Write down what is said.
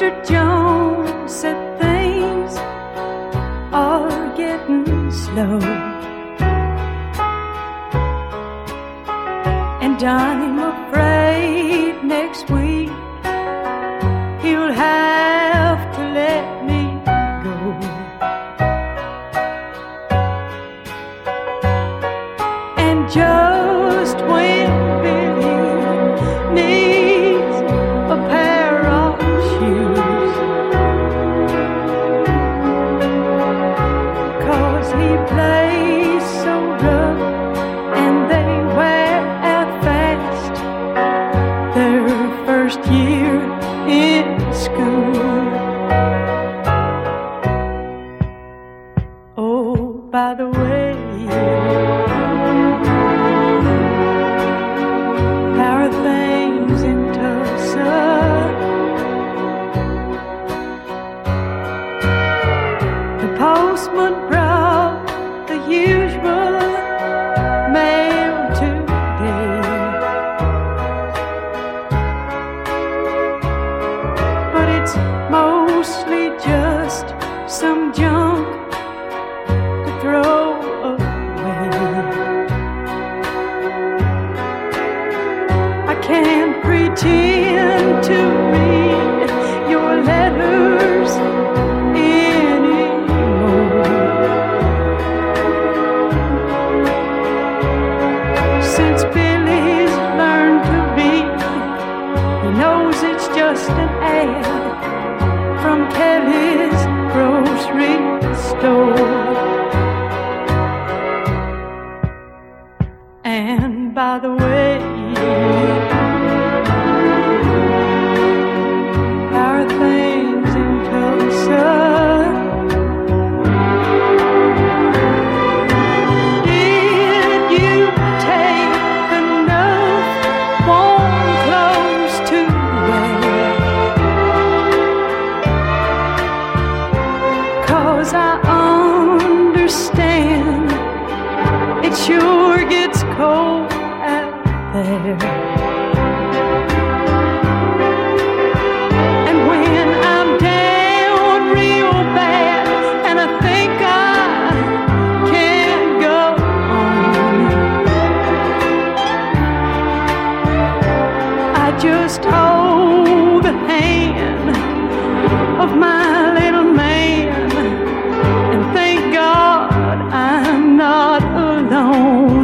Jones said things are getting slow. And I'm afraid next week he'll have to let me go. And just in school. Oh, by the way, how are things in Tulsa? The postman some junk to throw away. I can't pretend to read your letters anymore. Since Billy's learned to read, he knows it's just an ad from Kelly's way, just hold the hand of my little man and thank God I'm not alone.